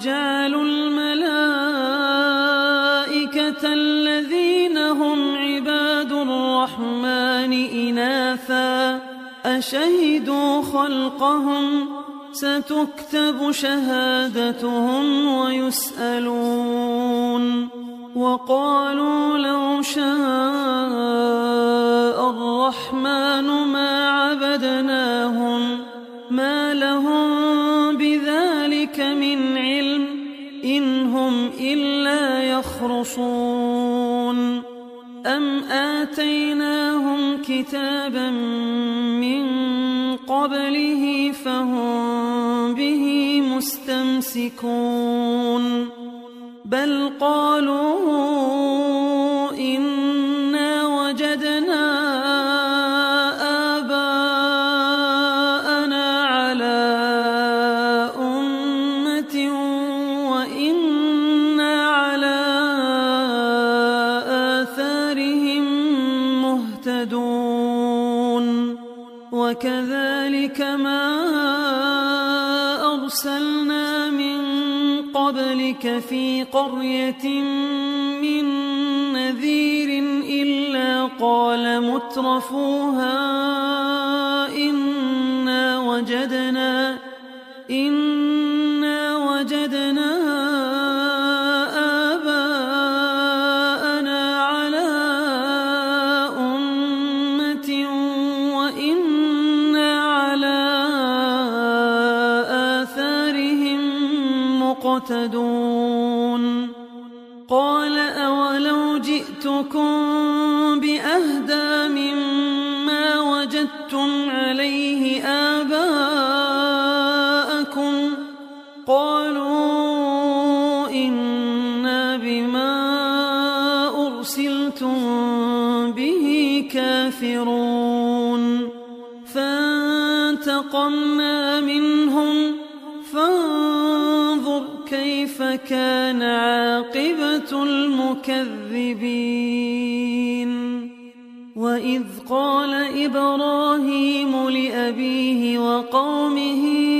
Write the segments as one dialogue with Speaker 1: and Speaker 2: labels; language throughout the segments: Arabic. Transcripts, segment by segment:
Speaker 1: وجعلوا الملائكة الذين هم عباد الرحمن إناثا أشهدوا خلقهم ستكتب شهادتهم ويسألون وقالوا لو شاء الرحمن ما عبدناهم يخرصون أم آتيناهم كتابا من قبله فهم به مستمسكون. بل قالوا قال مترفوها إنا وجدنا إنا به كافرون فانتقمنا منهم فانظر كيف كان عاقبة المكذبين وإذ قال إبراهيم لأبيه وقومه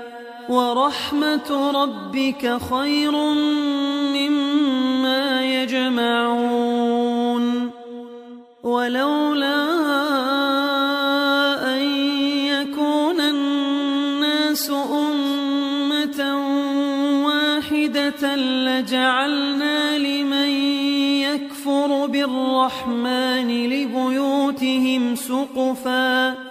Speaker 1: ورحمة ربك خير مما يجمعون. ولولا أن يكون الناس أمة واحدة لجعلنا لمن يكفر بالرحمن لبيوتهم سقفا.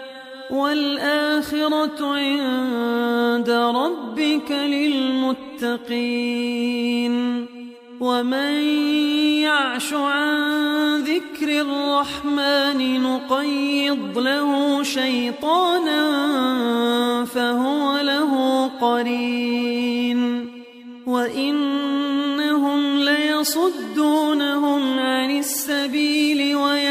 Speaker 1: والآخرة عند ربك للمتقين. ومن يعش عن ذكر الرحمن نقيض له شيطانا فهو له قرين. وإنهم ليصدونهم عن السبيل ويحسبون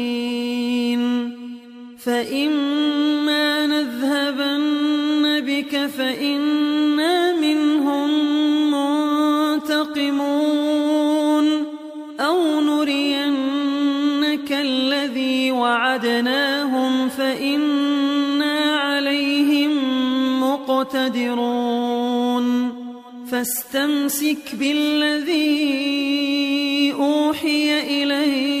Speaker 1: فإما نذهبن بك فإنا منهم منتقمون أو نرينك الذي وعدناهم فإنا عليهم مقتدرون فاستمسك بالذي أوحي إليك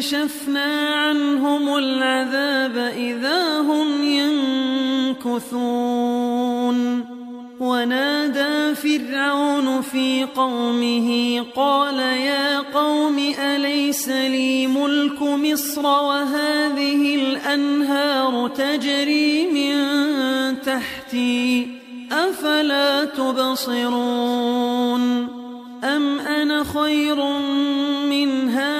Speaker 1: كشفنا عنهم العذاب إذا هم ينكثون ونادى فرعون في قومه قال يا قوم أليس لي ملك مصر وهذه الأنهار تجري من تحتي أفلا تبصرون أم أنا خير من هذا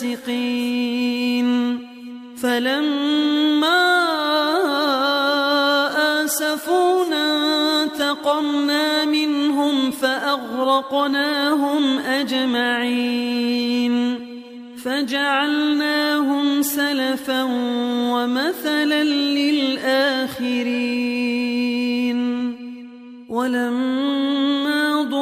Speaker 1: فاسقين فلما آسفونا انتقمنا منهم فأغرقناهم أجمعين. فجعلناهم سلفا ومثلا للآخرين. ولما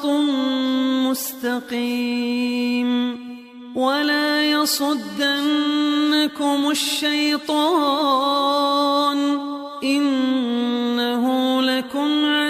Speaker 1: صراط مستقيم ولا يصدنكم الشيطان إنه لكم عدو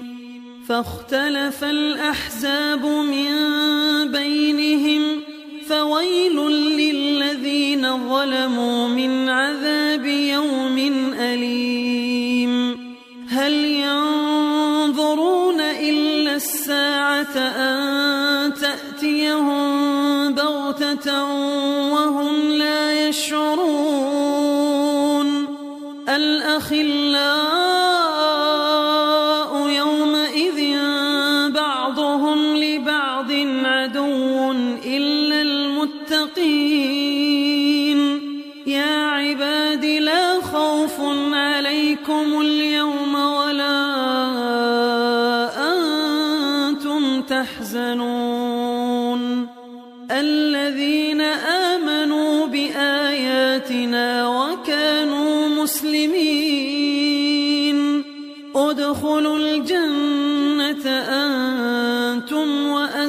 Speaker 1: فاختلف الأحزاب من بينهم فويل للذين ظلموا من عذاب يوم أليم. هل ينظرون إلا الساعة أن تأتيهم بغتة وهم لا يشعرون؟ الأخلاء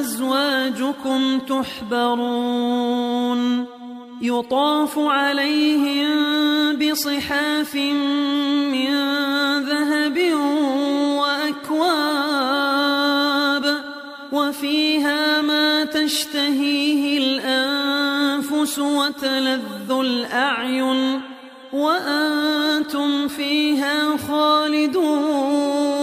Speaker 1: وأزواجكم تحبرون. يطاف عليهم بصحاف من ذهب وأكواب وفيها ما تشتهيه الأنفس وتلذ الأعين وأنتم فيها خالدون.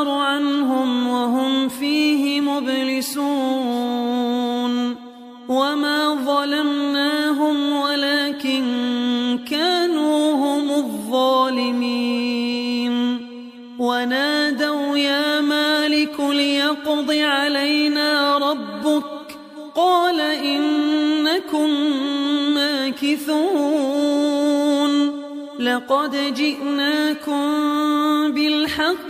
Speaker 1: يفتر عنهم وهم فيه مبلسون وما ظلمناهم ولكن كانوا هم الظالمين ونادوا يا مالك ليقض علينا ربك قال إنكم ماكثون لقد جئناكم بالحق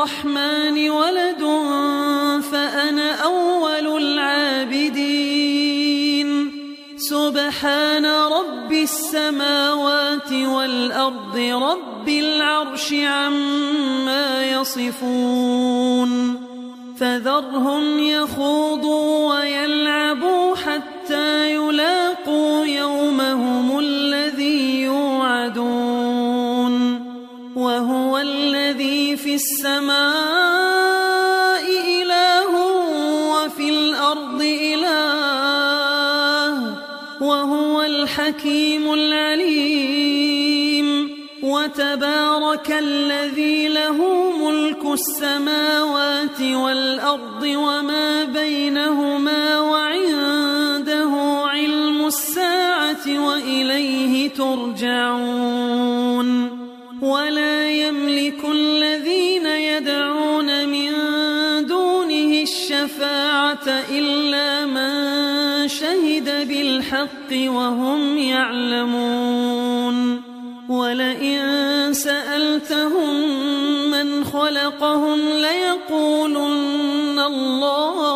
Speaker 1: للرحمن ولد فأنا أول العابدين. سبحان رب السماوات والأرض رب العرش عما يصفون. فذرهم يخوضوا ويلعبوا الأرض إله وهو الحكيم العليم. وتبارك الذي له ملك السماوات والأرض وما بينهما وعنده علم الساعة وإليه ترجعون. ولا شهد بالحق وهم يعلمون. ولئن سألتهم من خلقهم ليقولن الله.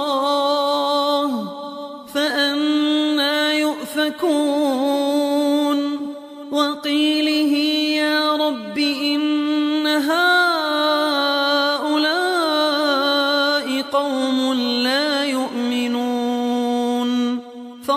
Speaker 1: فأنا يؤفكون.